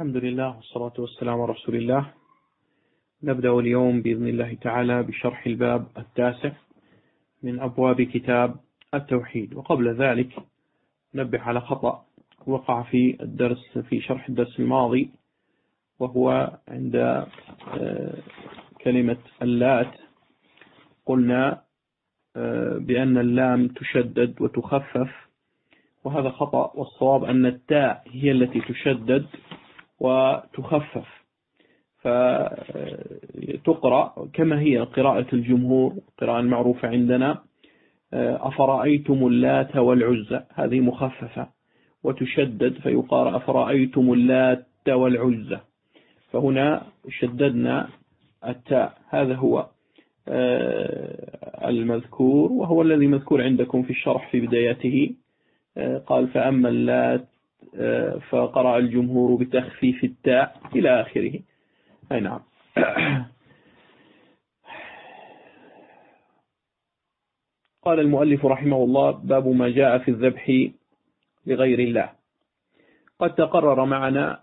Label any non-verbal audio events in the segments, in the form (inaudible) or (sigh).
الحمد لله والصلاة والسلام على رسول الله. نبدأ اليوم بإذن الله تعالى بشرح الباب التاسع من أبواب كتاب التوحيد. وقبل ذلك نبه على خطأ وقع في الدرس في شرح الدرس الماضي وهو عند آه، كلمة اللات. قلنا آه، بأن اللام تشدد وتخفف وهذا خطأ. والصواب أن التاء هي التي تشدد وتخفف. فتقرأ كما هي قراءة الجمهور قراءة المعروفة عندنا آه، أفرأيتم اللات والعزة هذه مخففة. وتشدد فيقال أفرأيتم اللات والعزة فهنا شددنا التاء. هذا هو آه، المذكور وهو الذي مذكور عندكم في الشرح في بدايته. آه، قال فأما اللات فقرأ الجمهور بتخفيف التاء إلى آخره. أي نعم. (clears throat) قال المؤلف رحمه الله باب ما جاء في الذبح لغير الله. قد تقرر معنا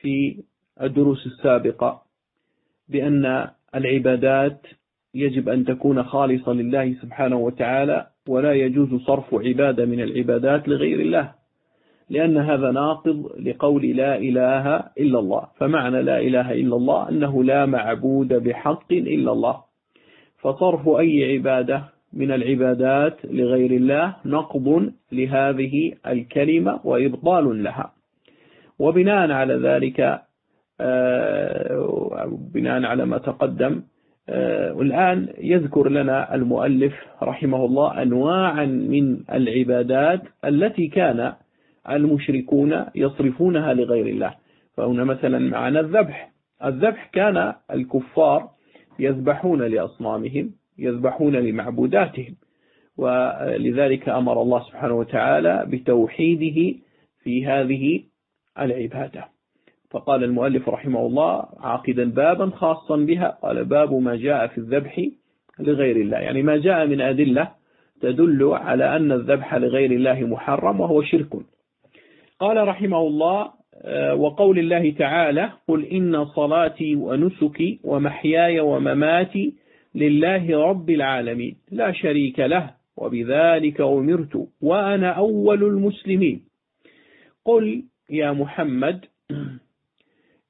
في الدروس السابقة بأن العبادات يجب أن تكون خالصة لله سبحانه وتعالى ولا يجوز صرف عبادة من العبادات لغير الله. لأن هذا ناقض لقول لا إله إلا الله. فمعنى لا إله إلا الله أنه لا معبود بحق إلا الله. فصرف أي عبادة من العبادات لغير الله نقض لهذه الكلمة وإبطال لها. وبناء على ذلك آه، بناء على ما تقدم آه، يذكر لنا المؤلف رحمه الله أنواعا من العبادات التي كان المشركون يصرفونها لغير الله. فهنا مثلا معنا الذبح. الذبح كان الكفار يذبحون لأصنامهم يذبحون لمعبوداتهم. ولذلك أمر الله سبحانه وتعالى بتوحيده في هذه العبادة. فقال المؤلف رحمه الله عاقدا بابا خاصا بها قال باب ما جاء في الذبح لغير الله. يعني ما جاء من أدلة تدل على أن الذبح لغير الله محرم وهو شرك. قال رحمه الله آه، وقول الله تعالى قل إن صلاتي ونسكي ومحياي ومماتي لله رب العالمين لا شريك له وبذلك أمرت وأنا أول المسلمين. قل يا محمد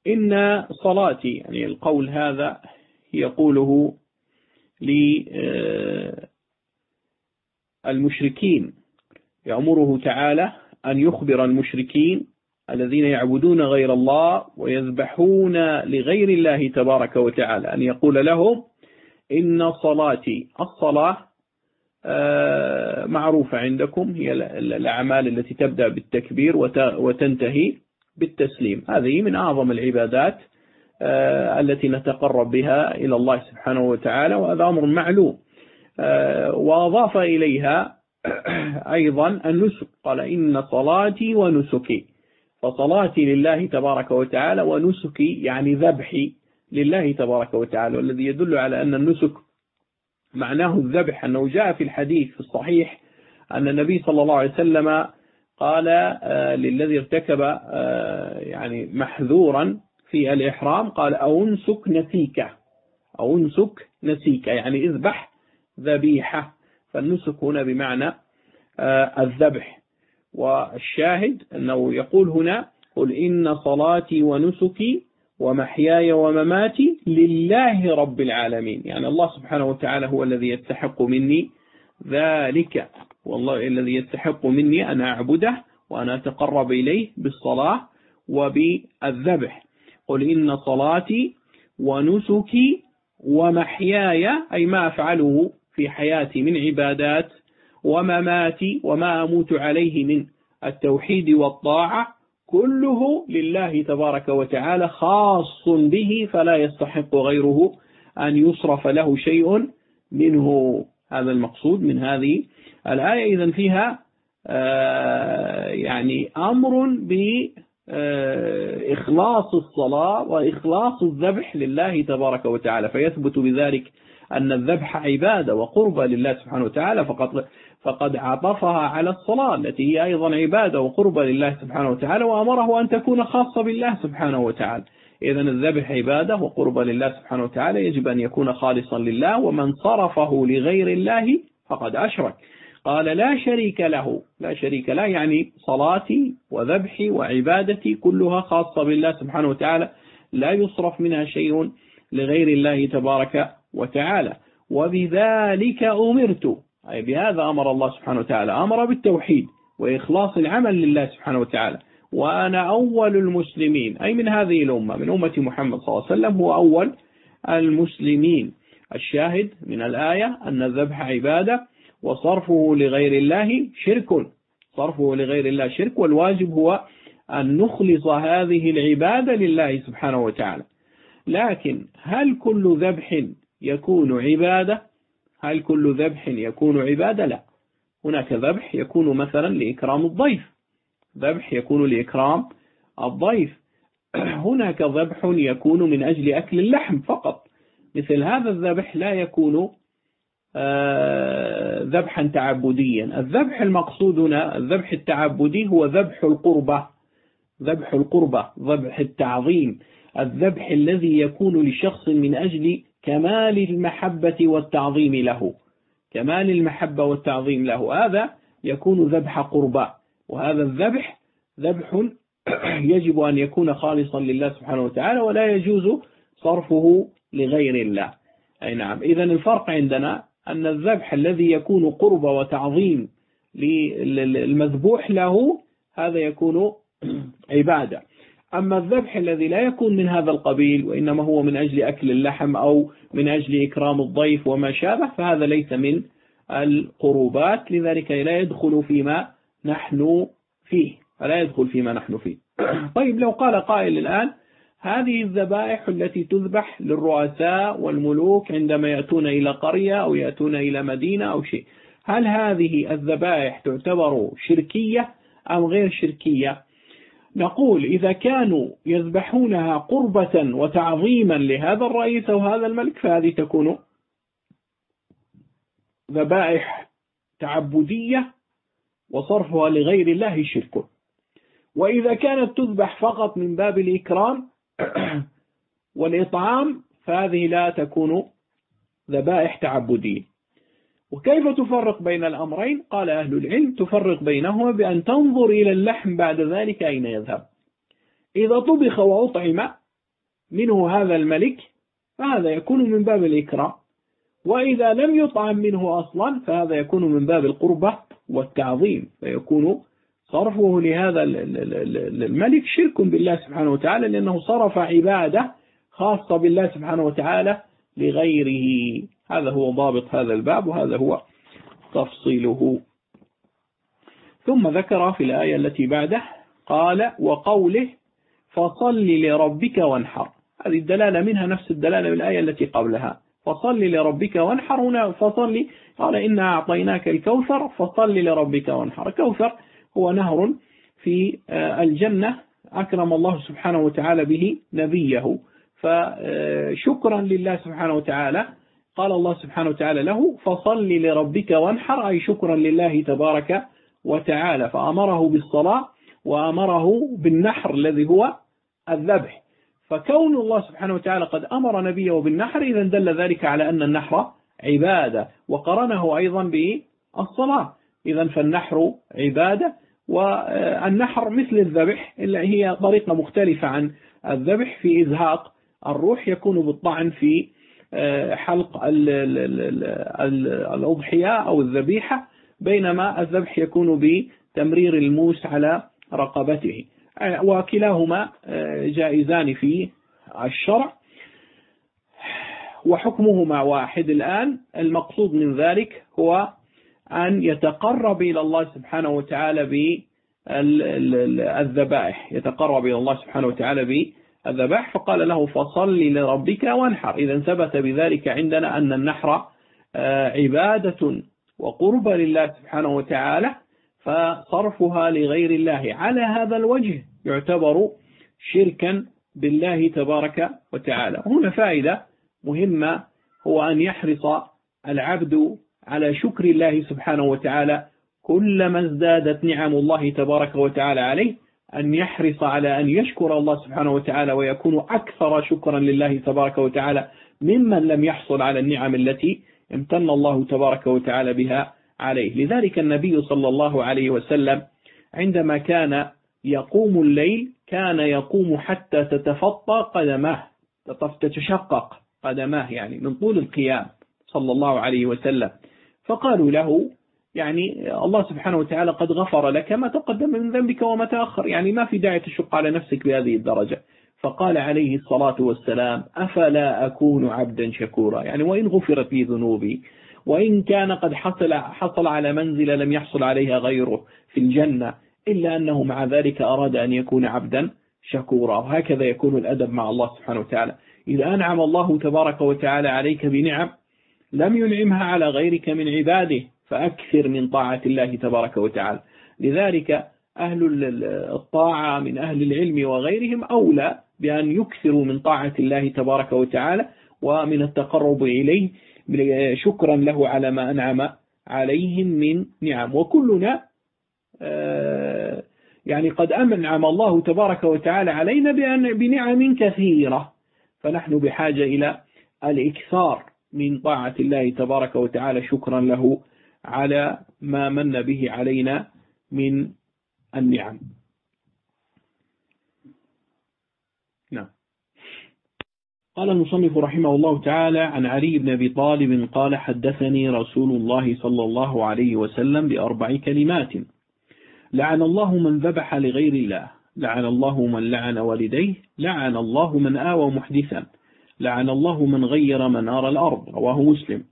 إن صلاتي يعني القول هذا يقوله للمشركين يأمره تعالى أن يخبر المشركين الذين يعبدون غير الله ويذبحون لغير الله تبارك وتعالى. أن يقول لهم إن صلاتي الصلاة آه، معروفة عندكم هي الأعمال التي تبدأ بالتكبير وتنتهي بالتسليم. هذه من أعظم العبادات آه، التي نتقرب بها إلى الله سبحانه وتعالى وهذا أمر معلوم. آه، وأضاف إليها (clears throat) أيضا النسك قال إن صلاتي ونسكي. فصلاتي لله تبارك وتعالى ونسكي يعني ذبحي لله تبارك وتعالى. والذي يدل على أن النسك معناه الذبح. أنه جاء في الحديث في الصحيح أن النبي صلى الله عليه وسلم قال آه، للذي ارتكب آه، يعني محذورا في الإحرام قال أو انسك نسيك. أو انسك نسيك يعني اذبح ذبيحة. فالنسك هنا بمعنى آه، الذبح. والشاهد أنه يقول هنا قل إن صلاتي ونسكي ومحياي ومماتي لله رب العالمين. يعني الله سبحانه وتعالى هو الذي يستحق مني ذلك. والله الذي يستحق مني أن أعبده وأن أتقرب إليه بالصلاة وبالذبح. قل إن صلاتي ونسكي ومحياي أي ما أفعله في حياتي من عبادات ومماتي وما أموت عليه من التوحيد والطاعة كله لله تبارك وتعالى خاص به فلا يستحق غيره أن يصرف له شيء منه. هذا المقصود من هذه الآية. إذا فيها آه، يعني أمر بإخلاص الصلاة وإخلاص الذبح لله تبارك وتعالى فيثبت بذلك أن الذبح عبادة وقربة لله سبحانه وتعالى فقط فقد عطفها على الصلاة التي هي أيضا عبادة وقربة لله سبحانه وتعالى وأمره أن تكون خاصة بالله سبحانه وتعالى. إذا الذبح عبادة وقربة لله سبحانه وتعالى يجب أن يكون خالصا لله ومن صرفه لغير الله فقد أشرك. قال لا شريك له. لا شريك له يعني صلاتي وذبحي وعبادتي كلها خاصة بالله سبحانه وتعالى لا يصرف منها شيء لغير الله تبارك وتعالى. وبذلك أمرت. أي بهذا أمر الله سبحانه وتعالى. أمر بالتوحيد وإخلاص العمل لله سبحانه وتعالى. وأنا أول المسلمين. أي من هذه الأمة. من أمة محمد صلى الله عليه وسلم هو أول المسلمين. الشاهد من الآية أن الذبح عبادة وصرفه لغير الله شرك. صرفه لغير الله شرك. والواجب هو أن نخلص هذه العبادة لله سبحانه وتعالى. لكن هل كل ذبح يكون عبادة؟ هل كل ذبح يكون عبادة؟ لا. هناك ذبح يكون مثلا لإكرام الضيف. ذبح يكون لإكرام الضيف. (clears throat) هناك ذبح يكون من أجل أكل اللحم فقط. مثل هذا الذبح لا يكون آه، ذبحا تعبديا. الذبح المقصود هنا الذبح التعبدي هو ذبح القربة. ذبح القربة ذبح التعظيم. الذبح الذي يكون لشخص من أجل كمال المحبة والتعظيم له. كمال المحبة والتعظيم له. هذا يكون ذبح قربة وهذا الذبح ذبح (clears throat) يجب أن يكون خالصا لله سبحانه وتعالى ولا يجوز صرفه لغير الله. أي نعم. إذا الفرق عندنا أن الذبح الذي يكون قرب وتعظيم للمذبوح له هذا يكون (clears throat) عبادة. أما الذبح الذي لا يكون من هذا القبيل وإنما هو من أجل أكل اللحم أو من أجل إكرام الضيف وما شابه فهذا ليس من القربات. لذلك لا يدخل فيما نحن فيه فلا يدخل فيما نحن فيه. (clears throat) طيب لو قال قائل الآن هذه الذبائح التي تذبح للرؤساء والملوك عندما يأتون إلى قرية أو يأتون إلى مدينة أو شيء هل هذه الذبائح تعتبر شركية أم غير شركية؟ نقول إذا كانوا يذبحونها قربة وتعظيما لهذا الرئيس أو هذا الملك فهذه تكون ذبائح تعبدية وصرفها لغير الله شرك. وإذا كانت تذبح فقط من باب الإكرام (clears throat) والإطعام فهذه لا تكون ذبائح تعبدية. وكيف تفرق بين الأمرين؟ قال أهل العلم تفرق بينهما بأن تنظر إلى اللحم بعد ذلك أين يذهب. إذا طبخ وأطعم منه هذا الملك فهذا يكون من باب الإكرام. وإذا لم يطعم منه أصلا فهذا يكون من باب القربة والتعظيم. فيكون صرفه لهذا الملك شرك بالله سبحانه وتعالى لأنه صرف عبادة خاصة بالله سبحانه وتعالى لغيره. هذا هو ضابط هذا الباب وهذا هو تفصيله. ثم ذكر في الآية التي بعده قال وقوله فصل لربك وانحر. هذه الدلالة منها نفس الدلالة من الآية التي قبلها. فصل لربك وانحر هنا فصل قال إنا أعطيناك الكوثر فصل لربك وانحر. كوثر هو نهر في آه، الجنة. أكرم الله سبحانه وتعالى به نبيه. فشكرا لله سبحانه وتعالى. قال الله سبحانه وتعالى له فصل لربك وانحر أي شكرا لله تبارك وتعالى. فأمره بالصلاة وأمره بالنحر الذي هو الذبح. فكون الله سبحانه وتعالى قد أمر نبيه بالنحر إذا دل ذلك على أن النحر عبادة وقرنه أيضا بالصلاة. إذا فالنحر عبادة والنحر مثل الذبح إلا هي طريقة مختلفة عن الذبح في إزهاق الروح يكون بالطعن في آه، حلق الأضحية أو الذبيحة بينما الذبح يكون بتمرير الموس على رقبته. آه، وكلاهما آه، جائزان في الشرع. وحكمهما واحد الآن. المقصود من ذلك هو أن يتقرب إلى الله سبحانه وتعالى بالذبائح يتقرب إلى الله سبحانه وتعالى بالذبائح فقال له فصل لربك وانحر. إذا ثبت بذلك عندنا أن النحر آه، عبادة وقرب لله سبحانه وتعالى فصرفها لغير الله. على هذا الوجه يعتبر شركا بالله تبارك وتعالى. هنا فائدة مهمة هو أن يحرص العبد على شكر الله سبحانه وتعالى كلما ازدادت نعم الله تبارك وتعالى عليه. أن يحرص على أن يشكر الله سبحانه وتعالى ويكون أكثر شكرا لله تبارك وتعالى ممن لم يحصل على النعم التي امتن الله تبارك وتعالى بها عليه. لذلك النبي صلى الله عليه وسلم عندما كان يقوم الليل كان يقوم حتى تتفطى قدماه تتشقق قدماه يعني من طول القيام صلى الله عليه وسلم. فقالوا له يعني الله سبحانه وتعالى قد غفر لك ما تقدم من ذنبك وما تأخر. يعني ما في داعي تشق على نفسك بهذه الدرجة. فقال عليه الصلاة والسلام أفلا أكون عبدا شكورا؟ يعني وإن غفرت لي ذنوبي وإن كان قد حصل, حصل على منزل لم يحصل عليها غيره في الجنة إلا أنه مع ذلك أراد أن يكون عبدا شكورا. وهكذا يكون الأدب مع الله سبحانه وتعالى. إذا أنعم الله تبارك وتعالى عليك بنعم لم ينعمها على غيرك من عباده. فأكثر من طاعة الله تبارك وتعالى. لذلك أهل الطاعة من أهل العلم وغيرهم أولى بأن يكثروا من طاعة الله تبارك وتعالى ومن التقرب إليه. شكرا له على ما أنعم عليهم من نعم. وكلنا آه، يعني قد أنعم الله تبارك وتعالى علينا بنعم كثيرة. فنحن بحاجة إلى الإكثار من طاعة الله تبارك وتعالى. شكرا له على ما من به علينا من النعم. نعم. قال المصنف رحمه الله تعالى عن علي بن أبي طالب قال حدثني رسول الله صلى الله عليه وسلم بأربع كلمات. لعن الله من ذبح لغير الله. لعن الله من لعن والديه. لعن الله من آوى محدثا. لعن الله من غير منار الأرض. رواه مسلم.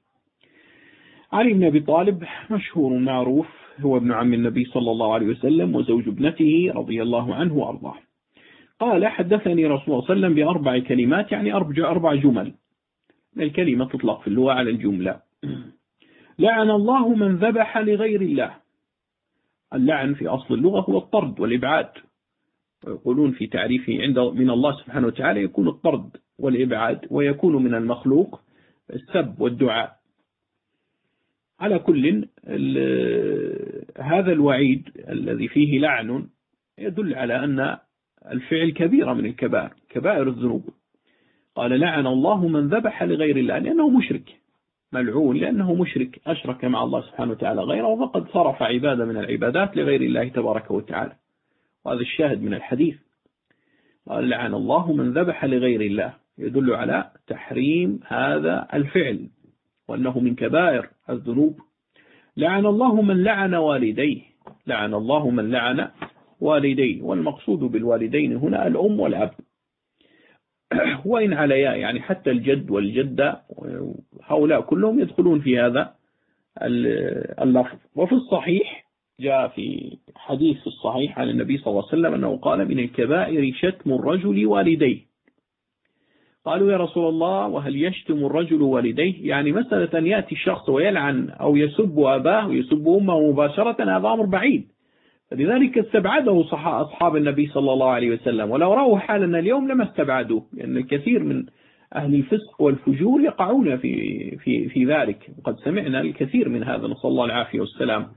علي بن أبي طالب مشهور معروف هو ابن عم النبي صلى الله عليه وسلم وزوج ابنته رضي الله عنه وأرضاه. قال حدثني رسول الله صلى الله عليه وسلم بأربع كلمات يعني أربع, جمل. الكلمة تطلق في اللغة على الجملة. لعن الله من ذبح لغير الله. اللعن في أصل اللغة هو الطرد والإبعاد. ويقولون في تعريفه عند من الله سبحانه وتعالى يكون الطرد والإبعاد ويكون من المخلوق السب والدعاء. على كل هذا الوعيد الذي فيه لعن يدل على أن الفعل كبيرة من الكبائر كبائر الذنوب. قال لعن الله من ذبح لغير الله لأنه مشرك. ملعون لأنه مشرك. أشرك مع الله سبحانه وتعالى غيره فقد صرف عبادة من العبادات لغير الله تبارك وتعالى. وهذا الشاهد من الحديث. قال لعن الله من ذبح لغير الله. يدل على تحريم هذا الفعل. وأنه من كبائر الذنوب. لعن الله من لعن والديه. لعن الله من لعن والديه. والمقصود بالوالدين هنا الأم والأب. (clears throat) وإن عليا يعني حتى الجد والجدة هؤلاء كلهم يدخلون في هذا اللفظ. وفي الصحيح جاء في حديث الصحيح عن النبي صلى الله عليه وسلم أنه قال من الكبائر شتم الرجل والديه. قالوا يا رسول الله وهل يشتم الرجل والديه؟ يعني مسألة أن يأتي الشخص ويلعن أو يسب أباه ويسب أمه مباشرة هذا أمر بعيد. فلذلك استبعده أصحاب النبي صلى الله عليه وسلم. ولو رأوا حالنا اليوم لما استبعدوه لأن الكثير من أهل الفسق والفجور يقعون في, في, في ذلك. وقد سمعنا الكثير من هذا نسأل الله العافية والسلام.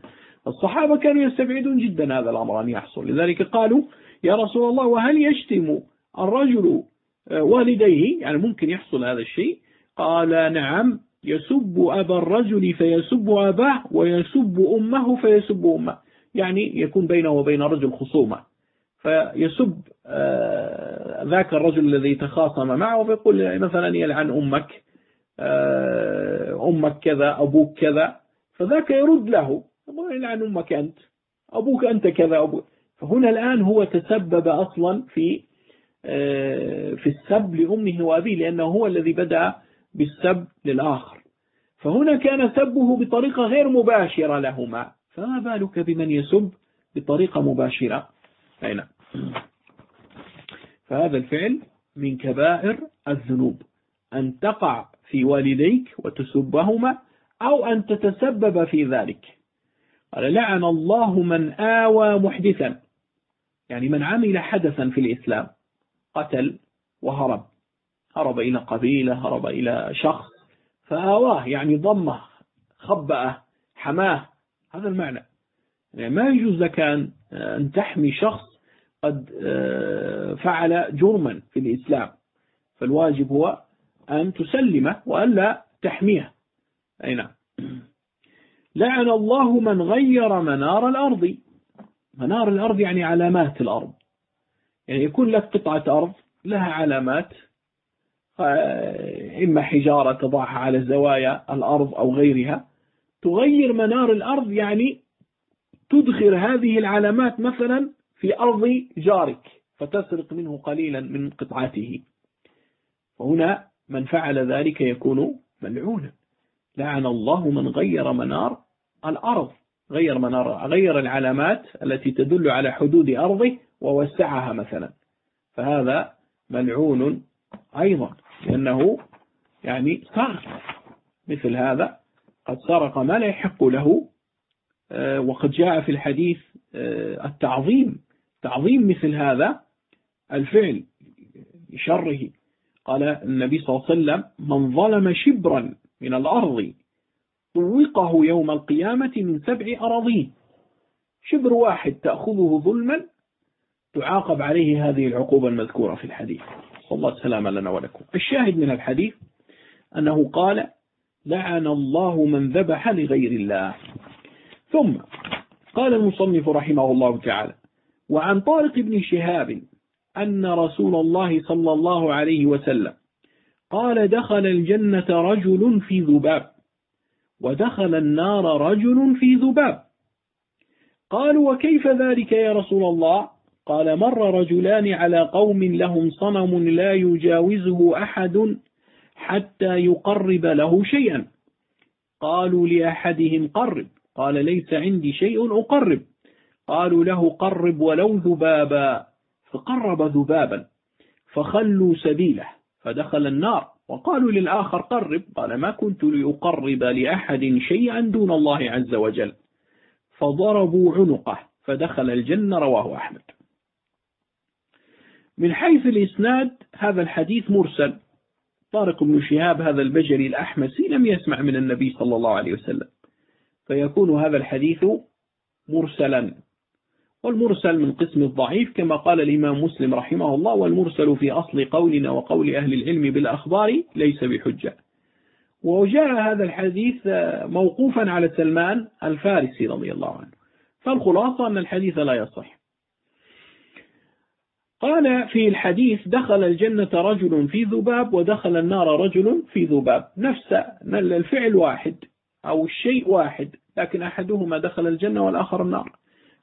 الصحابة كانوا يستبعدون جدا هذا الأمر أن يحصل. لذلك قالوا يا رسول الله وهل يشتم الرجل والديه يعني ممكن يحصل هذا الشيء. قال نعم يسب أبا الرجل فيسب أباه ويسب أمه فيسب أمه. يعني يكون بينه وبين الرجل خصومة. فيسب آه، ذاك الرجل الذي تخاصم معه فيقول مثلا يلعن أمك آه، أمك كذا أبوك كذا. فذاك يرد له. يلعن أمك أنت أبوك أنت كذا أبوك. فهنا الآن هو تسبب أصلا في آه، في السب لأمه وأبيه لأنه هو الذي بدأ بالسب للآخر. فهنا كان سبه بطريقة غير مباشرة لهما. فما بالك بمن يسب بطريقة مباشرة؟ أين فهذا الفعل من كبائر الذنوب. أن تقع في والديك وتسبهما أو أن تتسبب في ذلك. قال لعن الله من آوى محدثا. يعني من عمل حدثا في الإسلام. قتل وهرب. هرب إلى قبيلة هرب إلى شخص فآواه يعني ضمه خبأه حماه. هذا المعنى. يعني ما يجوز لك أن تحمي شخص قد آه، فعل جرما في الإسلام. فالواجب هو أن تسلمه وألا تحميه. أي نعم. لعن الله من غير منار الأرض. منار الأرض يعني علامات الأرض. يعني يكون لك قطعة أرض لها علامات إما حجارة تضعها على زوايا الأرض أو غيرها. تغير منار الأرض يعني تدخل هذه العلامات مثلا في أرض جارك فتسرق منه قليلا من قطعته. وهنا من فعل ذلك يكون ملعونا. لعن الله من غير منار الأرض. غير منار غير العلامات التي تدل على حدود أرضه ووسعها مثلا. فهذا ملعون أيضا لأنه يعني سرق مثل هذا قد سرق ما لا يحق له. آه، وقد جاء في الحديث آه، التعظيم تعظيم مثل هذا الفعل لشره قال النبي صلى الله عليه وسلم من ظلم شبرا من الأرض طوقه يوم القيامة من سبع أراضين. شبر واحد تأخذه ظلما تعاقب عليه هذه العقوبة المذكورة في الحديث. صلى الله السلام لنا ولكم. الشاهد من الحديث أنه قال لعن الله من ذبح لغير الله ثم قال المصنف رحمه الله تعالى وعن طارق بن شهاب أن رسول الله صلى الله عليه وسلم قال دخل الجنة رجل في ذباب ودخل النار رجل في ذباب. قالوا وكيف ذلك يا رسول الله؟ قال مر رجلان على قوم لهم صنم لا يجاوزه أحد حتى يقرب له شيئا. قالوا لأحدهم قرب. قال ليس عندي شيء أقرب. قالوا له قرب ولو ذبابا. فقرب ذبابا. فخلوا سبيله. فدخل النار. وقالوا للآخر قرب قال ما كنت لأقرب لأحد شيئا دون الله عز وجل. فضربوا عنقه فدخل الجنة رواه أحمد. من حيث الإسناد هذا الحديث مرسل. طارق بن شهاب هذا البجري الأحمسي لم يسمع من النبي صلى الله عليه وسلم. فيكون هذا الحديث مرسلا. والمرسل من قسم الضعيف كما قال الإمام مسلم رحمه الله والمرسل في أصل قولنا وقول أهل العلم بالأخبار ليس بحجة. وجاء هذا الحديث موقوفا على سلمان الفارسي رضي الله عنه. فالخلاصة أن الحديث لا يصح. قال في الحديث دخل الجنة رجل في ذباب ودخل النار رجل في ذباب. نفس الفعل واحد أو الشيء واحد لكن أحدهما دخل الجنة والآخر النار.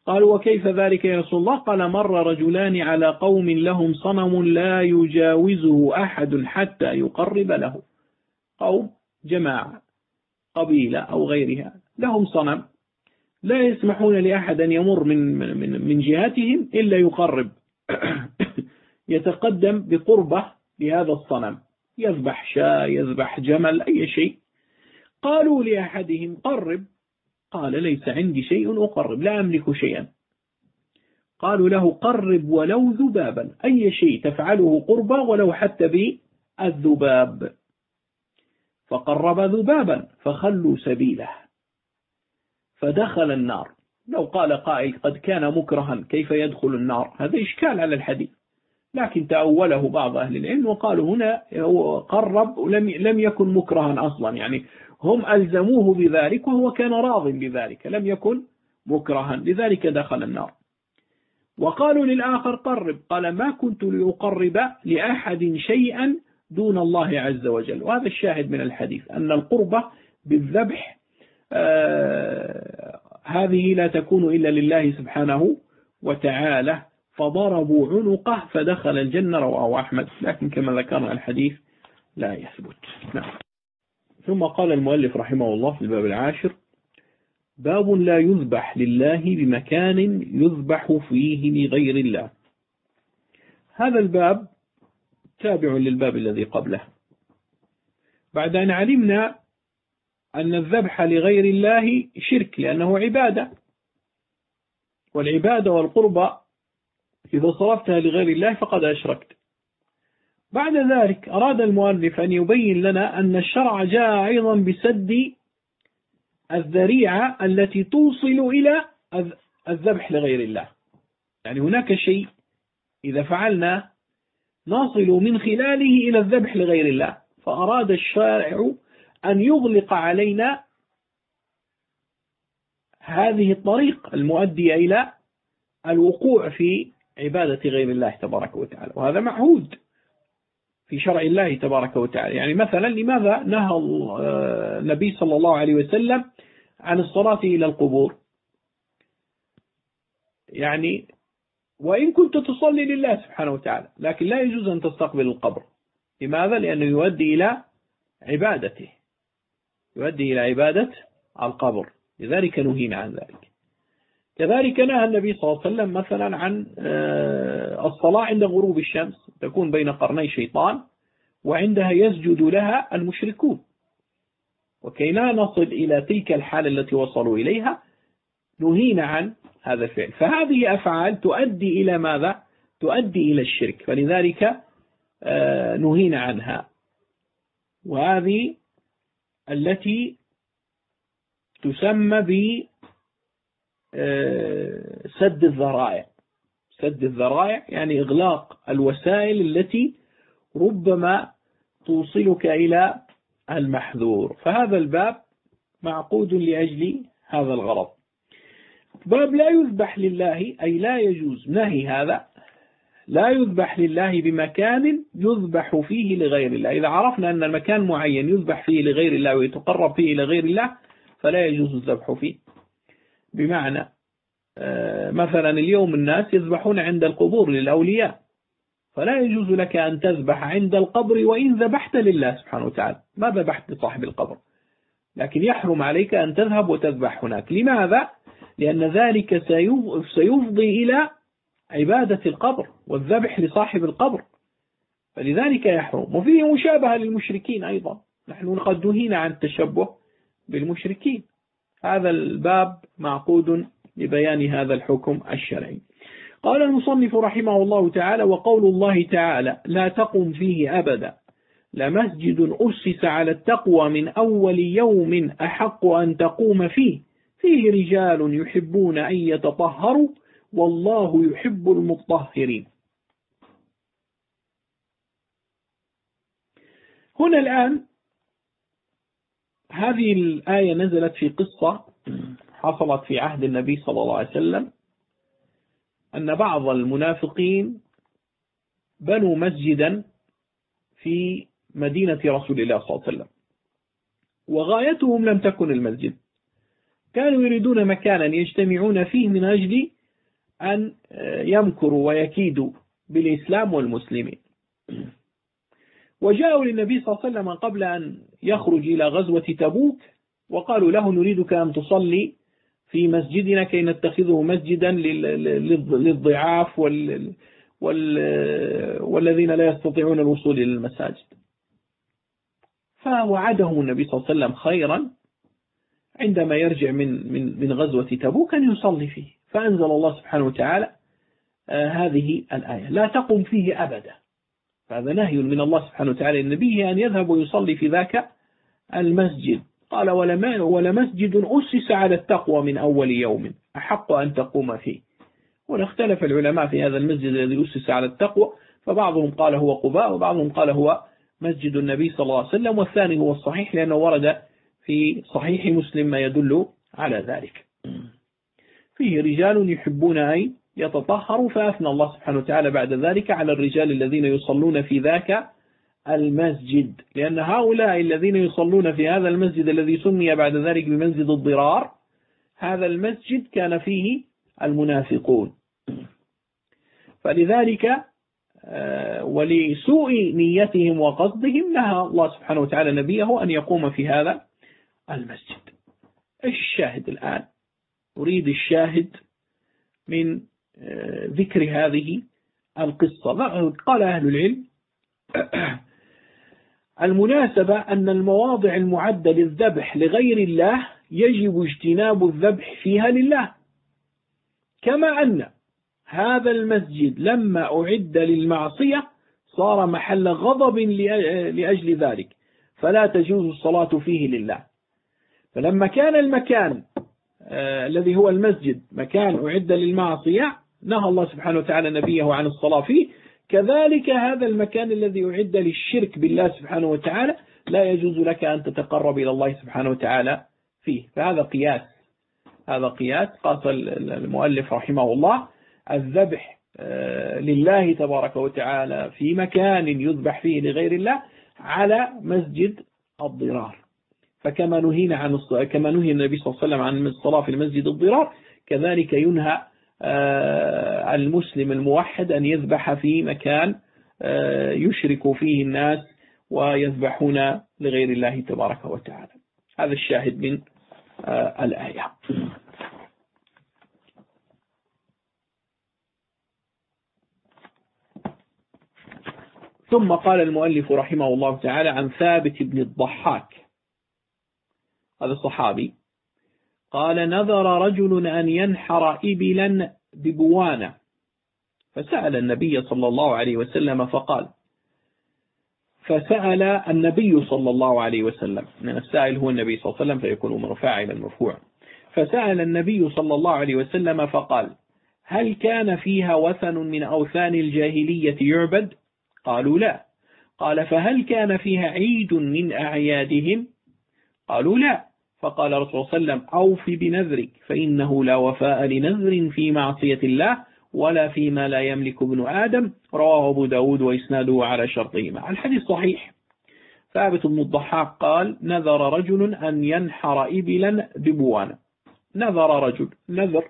قالوا وكيف ذلك يا رسول الله؟ قال مر رجلان على قوم لهم صنم لا يجاوزه أحد حتى يقرب له. قوم جماعة قبيلة أو غيرها لهم صنم لا يسمحون لأحد أن يمر من, من, من جهتهم إلا يقرب. (coughs) يتقدم بقربة لهذا الصنم. يذبح شاة يذبح جمل أي شيء. قالوا لأحدهم قرب. قال ليس عندي شيء أقرب لا أملك شيئا. قالوا له قرب ولو ذبابا أي شيء تفعله قربا ولو حتى بالذباب. فقرب ذبابا فخلوا سبيله. فدخل النار. لو قال قائل قد كان مكرها كيف يدخل النار؟ هذا إشكال على الحديث. لكن تأوله بعض أهل العلم وقالوا هنا قرب لم لم يكن مكرها أصلا. يعني هم ألزموه بذلك وهو كان راض بذلك لم يكن مكرها لذلك دخل النار. وقالوا للآخر قرب قال ما كنت لأقرب لأحد شيئا دون الله عز وجل. وهذا الشاهد من الحديث أن القربة بالذبح آه هذه لا تكون إلا لله سبحانه وتعالى. فضربوا عنقه فدخل الجنة رواه أحمد. لكن كما ذكرنا الحديث لا يثبت. نعم. ثم قال المؤلف رحمه الله في الباب العاشر باب لا يذبح لله بمكان يذبح فيه لغير الله. هذا الباب تابع للباب الذي قبله. بعد أن علمنا أن الذبح لغير الله شرك لأنه عبادة. والعبادة والقربة إذا صرفتها لغير الله فقد أشركت. بعد ذلك أراد المؤلف أن يبين لنا أن الشرع جاء أيضا بسد الذريعة التي توصل إلى الذبح لغير الله. يعني هناك شيء إذا فعلنا نصل من خلاله إلى الذبح لغير الله. فأراد الشارع أن يغلق علينا هذه الطريق المؤدية إلى الوقوع في عبادة غير الله تبارك وتعالى. وهذا معهود. في شرع الله تبارك وتعالى. يعني مثلا لماذا نهى النبي صلى الله عليه وسلم عن الصلاة إلى القبور؟ يعني وإن كنت تصلي لله سبحانه وتعالى لكن لا يجوز أن تستقبل القبر. لماذا؟ لأنه يؤدي إلى عبادته يؤدي إلى عبادة القبر. لذلك نهينا عن ذلك. كذلك نهى النبي صلى الله عليه وسلم مثلا عن آه، الصلاة عند غروب الشمس تكون بين قرني شيطان وعندها يسجد لها المشركون. وكي لا نصل إلى تلك الحالة التي وصلوا إليها نهينا عن هذا الفعل. فهذه أفعال تؤدي إلى ماذا؟ تؤدي إلى الشرك. فلذلك آه، نهينا عنها. وهذه التي تسمى سد الذرائع. سد الذرائع يعني إغلاق الوسائل التي ربما توصلك إلى المحذور. فهذا الباب معقود لأجل هذا الغرض. باب لا يذبح لله أي لا يجوز. نهي هذا. لا يذبح لله بمكان يذبح فيه لغير الله. إذا عرفنا أن المكان معين يذبح فيه لغير الله ويتقرب فيه لغير الله فلا يجوز الذبح فيه. بمعنى آه، مثلا اليوم الناس يذبحون عند القبور للأولياء فلا يجوز لك أن تذبح عند القبر وإن ذبحت لله سبحانه وتعالى ما ذبحت لصاحب القبر. لكن يحرم عليك أن تذهب وتذبح هناك. لماذا؟ لأن ذلك سيفضي إلى عبادة القبر والذبح لصاحب القبر. فلذلك يحرم. وفيه مشابهة للمشركين أيضا. نحن قد نهينا عن التشبه بالمشركين. هذا الباب معقود لبيان هذا الحكم الشرعي. قال المصنف رحمه الله تعالى وقول الله تعالى لا تقم فيه أبدا. لمسجد أسس على التقوى من أول يوم أحق أن تقوم فيه. فيه رجال يحبون أن يتطهروا والله يحب المطهرين. هنا الآن هذه الآية نزلت في قصة حصلت في عهد النبي صلى الله عليه وسلم أن بعض المنافقين بنوا مسجدا في مدينة رسول الله صلى الله عليه وسلم وغايتهم لم تكن المسجد. كانوا يريدون مكانا يجتمعون فيه من أجل أن يمكروا ويكيدوا بالإسلام والمسلمين. وجاءوا للنبي صلى الله عليه وسلم قبل أن يخرج إلى غزوة تبوك وقالوا له نريدك أن تصلي في مسجدنا كي نتخذه مسجدا للضعاف وال والذين لا يستطيعون الوصول إلى المساجد. فوعدهم النبي صلى الله عليه وسلم خيرا عندما يرجع من من من غزوة تبوك أن يصلي فيه. فأنزل الله سبحانه وتعالى آه هذه الآية. لا تقم فيه أبدا. هذا نهي من الله سبحانه وتعالى لنبيه أن يذهب ويصلي في ذاك المسجد. قال ولمسجد أسس على التقوى من أول يوم أحق أن تقوم فيه. ونختلف العلماء في هذا المسجد الذي أسس على التقوى فبعضهم قال هو قباء وبعضهم قال هو مسجد النبي صلى الله عليه وسلم والثاني هو الصحيح لأنه ورد في صحيح مسلم ما يدل على ذلك. فيه رجال يحبون أن يتطهروا فأثنى الله سبحانه وتعالى بعد ذلك على الرجال الذين يصلون في ذاك المسجد. لأن هؤلاء الذين يصلون في هذا المسجد الذي سمي بعد ذلك بمسجد الضرار هذا المسجد كان فيه المنافقون. فلذلك آه، ولسوء نيتهم وقصدهم نهى الله سبحانه وتعالى نبيه أن يقوم في هذا المسجد. الشاهد الآن أريد الشاهد من ذكر هذه القصة. قال أهل العلم (clears throat) المناسبة أن المواضع المعدة للذبح لغير الله يجب اجتناب الذبح فيها لله. كما أن هذا المسجد لما أعد للمعصية صار محل غضب لأجل ذلك فلا تجوز الصلاة فيه لله. فلما كان المكان آه الذي هو المسجد مكان أعد للمعصية نهى الله سبحانه وتعالى نبيه عن الصلاة فيه. كذلك هذا المكان الذي أعد للشرك بالله سبحانه وتعالى لا يجوز لك أن تتقرب إلى الله سبحانه وتعالى فيه. فهذا قياس. هذا قياس قاس المؤلف رحمه الله. الذبح آه، لله تبارك وتعالى في مكان يذبح فيه لغير الله على مسجد الضرار. فكما نهينا عن كما نهي النبي صلى الله عليه وسلم عن الصلاة في المسجد الضرار كذلك ينهى المسلم الموحد أن يذبح في مكان آه، يشرك فيه الناس ويذبحون لغير الله تبارك وتعالى. هذا الشاهد من آه، الآية. ثم قال المؤلف رحمه الله تعالى عن ثابت بن الضحاك. هذا الصحابي قال نذر رجل أن ينحر إبلا ببوانة فسأل النبي صلى الله عليه وسلم فقال فسأل النبي صلى الله عليه وسلم. من السائل هو النبي صلى الله عليه وسلم فيكون مرفع إلى المرفوع. فسأل النبي صلى الله عليه وسلم فقال هل كان فيها وثن من أوثان الجاهلية يعبد؟ قالوا لا. قال فهل كان فيها عيد من أعيادهم؟ قالوا لا. فقال رسول الله صلى الله عليه وسلم أوف بنذرك فإنه لا وفاء لنذر في معصية الله ولا فيما لا يملك ابن آدم. رواه أبو داود وإسناده على شرطهما. الحديث صحيح. ثابت بن الضحاك قال نذر رجل أن ينحر إبلا ببوانة نذر رجل نذر.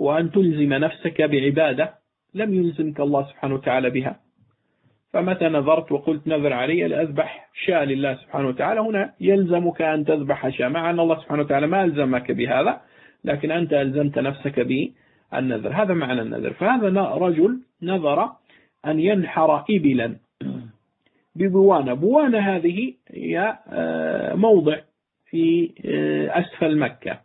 هو أن تلزم نفسك بعبادة لم يلزمك الله سبحانه وتعالى بها. فمتى نذرت وقلت نذر علي لأذبح شاء لله سبحانه وتعالى هنا يلزمك أن تذبح شاء مع أن الله سبحانه وتعالى ما ألزمك بهذا لكن أنت ألزمت نفسك بالنذر. هذا معنى النذر. فهذا رجل نذر أن ينحر إبلا. ببوانة. بوانة هذه هي آه، موضع في آه، أسفل مكة.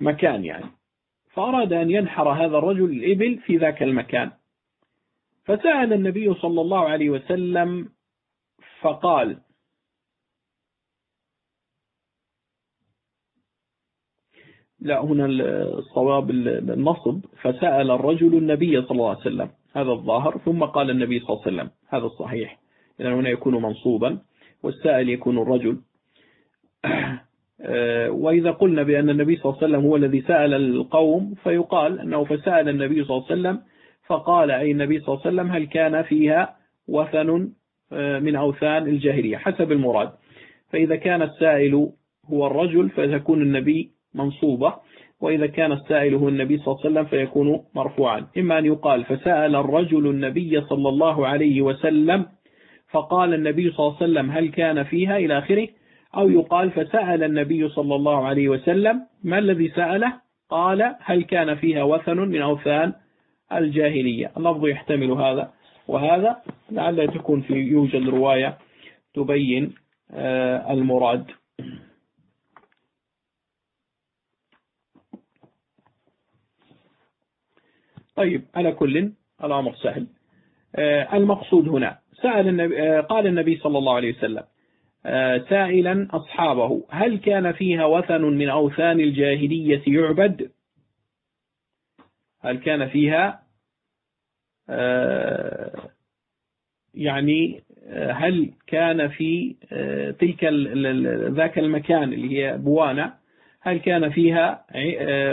مكان يعني. فأراد أن ينحر هذا الرجل الإبل في ذاك المكان. فسأل النبي صلى الله عليه وسلم فقال لا هنا الصواب النصب فسأل الرجل النبي صلى الله عليه وسلم هذا الظاهر ثم قال النبي صلى الله عليه وسلم هذا الصحيح لأن هنا يكون منصوبا والسائل يكون الرجل. (clears throat) وإذا قلنا بأن النبي صلى الله عليه وسلم هو الذي سأل القوم فيقال أنه فسأل النبي صلى الله عليه وسلم فقال أي النبي صلى الله عليه وسلم هل كان فيها وثن آه، من أوثان الجاهلية؟ حسب المراد. فإذا كان السائل هو الرجل فتكون النبي منصوبة وإذا كان السائل هو النبي صلى الله عليه وسلم فيكون مرفوعا. إما أن يقال فسأل الرجل النبي صلى الله عليه وسلم فقال النبي صلى الله عليه وسلم هل كان فيها إلى آخره أو يقال فسأل النبي صلى الله عليه وسلم ما الذي سأله؟ قال هل كان فيها وثن من أوثان الجاهلية. اللفظ يحتمل هذا. وهذا لعل تكون في يوجد رواية تبين آه، المراد. طيب على كل الأمر سهل. آه، المقصود هنا. سأل النبي آه، قال النبي صلى الله عليه وسلم سائلا أصحابه هل كان فيها وثن من أوثان الجاهلية يعبد؟ هل كان فيها آه، يعني آه، هل كان في آه، تلك ذاك المكان اللي هي بوانا هل كان فيها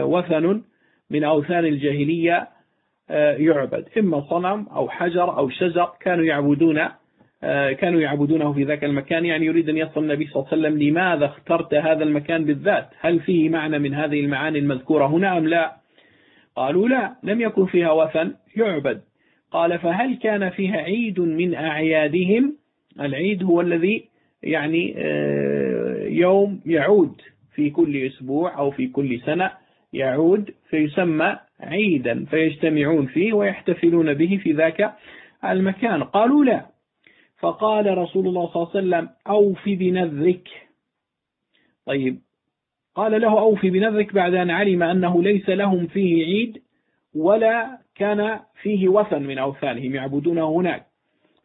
وثن من أوثان الجاهلية يعبد؟ إما صنم أو حجر أو شجر كانوا يعبدون كانوا يعبدونه في ذاك المكان. يعني يريد أن يصل النبي صلى الله عليه وسلم لماذا اخترت هذا المكان بالذات؟ هل فيه معنى من هذه المعاني المذكورة هنا أم لا؟ قالوا لا لم يكن فيها وثن يعبد. قال فهل كان فيها عيد من أعيادهم؟ العيد هو الذي يعني آه، يوم يعود في كل أسبوع أو في كل سنة يعود فيسمى عيدا فيجتمعون فيه ويحتفلون به في ذاك المكان. قالوا لا. فقال رسول الله صلى الله عليه وسلم أوف بنذرك طيب قال له أوف بنذرك بعد أن علم أنه ليس لهم فيه عيد ولا كان فيه وثن من أوثانهم يعبدونه هناك.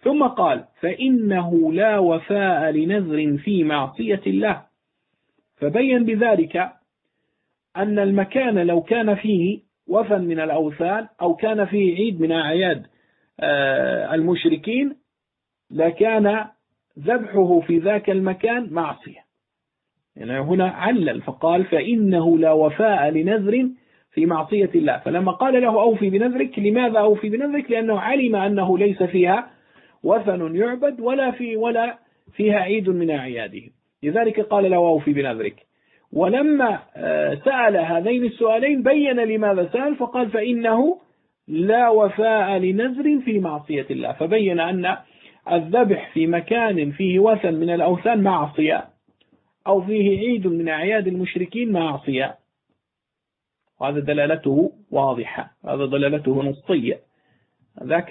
ثم قال فإنه لا وفاء لنذر في معصية الله. فبين بذلك أن المكان لو كان فيه وفا من الأوثان أو كان فيه عيد من أعياد آه، المشركين لكان ذبحه في ذاك المكان معصية. يعني هنا علل فقال فإنه لا وفاء لنذر في معصية الله. فلما قال له أوفي بنذرك لماذا أوفي بنذرك؟ لأنه علم أنه ليس فيها وثن يعبد ولا في ولا فيها عيد من أعياده لذلك قال له أوفي بنذرك. ولما آه، سأل هذين السؤالين بين لماذا سأل فقال فإنه لا وفاء لنذر في معصية الله. فبين أن الذبح في مكان فيه وثن من الأوثان معصية. أو فيه عيد من أعياد المشركين معصية. وهذا دلالته واضحة هذا دلالته نصية. ذاك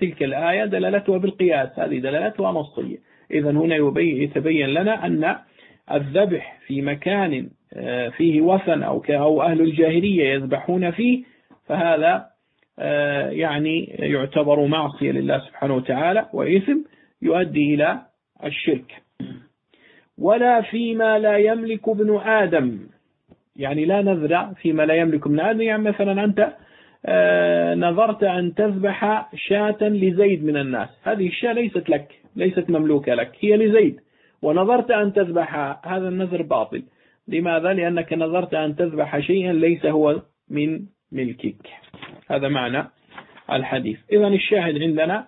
تلك الآية دلالتها بالقياس هذه دلالتها نصية. إذا هنا يتبين لنا أن الذبح في مكان آه، فيه وثن أو أو أهل الجاهلية يذبحون فيه فهذا آه، يعني يعتبر معصية لله سبحانه وتعالى وإثم يؤدي إلى الشرك. ولا فيما لا يملك ابن آدم. يعني لا نذر فيما لا يملك ابن آدم. يعني مثلا أنت آه، نظرت أن تذبح شاة لزيد من الناس. هذه الشاة ليست لك ليست مملوكة لك هي لزيد. ونظرت أن تذبح هذا النذر باطل. لماذا؟ لأنك نظرت أن تذبح شيئا ليس هو من ملكك. هذا معنى الحديث. إذا الشاهد عندنا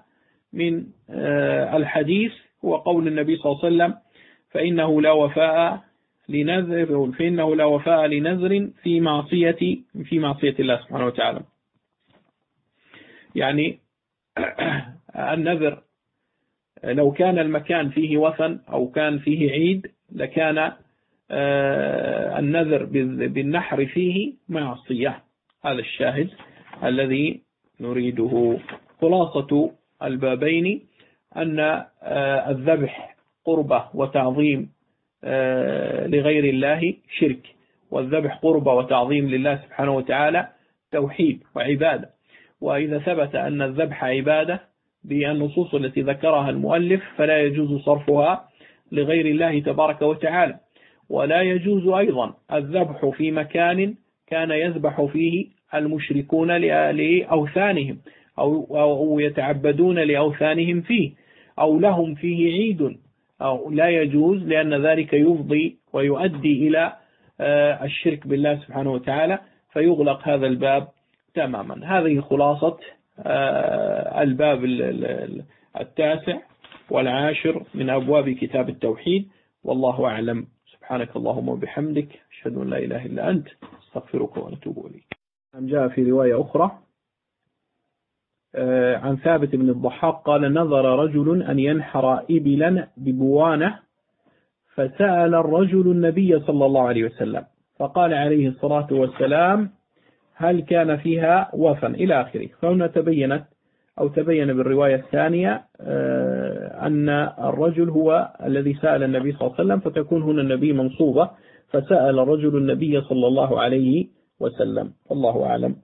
من آه، الحديث هو قول النبي صلى الله عليه وسلم فإنه لا وفاء لنذر فإنه لا وفاء لنذر في معصية في معصية الله سبحانه وتعالى. يعني (clears throat) النذر لو كان المكان فيه وثن أو كان فيه عيد لكان آه، النذر بالنحر فيه معصية. هذا الشاهد الذي نريده خلاصة البابين أن آه، الذبح قربة وتعظيم آه، لغير الله شرك. والذبح قربة وتعظيم لله سبحانه وتعالى توحيد وعبادة. وإذا ثبت أن الذبح عبادة بالنصوص التي ذكرها المؤلف فلا يجوز صرفها لغير الله تبارك وتعالى. ولا يجوز أيضا الذبح في مكان كان يذبح فيه المشركون لأوثانهم أو يتعبدون لأوثانهم فيه أو لهم فيه عيد. أو لا يجوز لأن ذلك يفضي ويؤدي إلى آه، الشرك بالله سبحانه وتعالى فيغلق هذا الباب تماما. هذه خلاصة آه، الباب التاسع والعاشر من أبواب كتاب التوحيد. والله أعلم. سبحانك اللهم وبحمدك. أشهد أن لا إله إلا أنت. أستغفرك ونتوب إليك. جاء في رواية أخرى. عن ثابت بن الضحاك قال نظر رجل أن ينحر إبلا ببوانة فسأل الرجل النبي صلى الله عليه وسلم فقال عليه الصلاة والسلام هل كان فيها وفن إلى آخره؟ فهنا تبينت أو تبين بالرواية الثانية آه، أن الرجل هو الذي سأل النبي صلى الله عليه وسلم فتكون هنا النبي منصوبة فسأل الرجل النبي صلى الله عليه وسلم والله أعلم.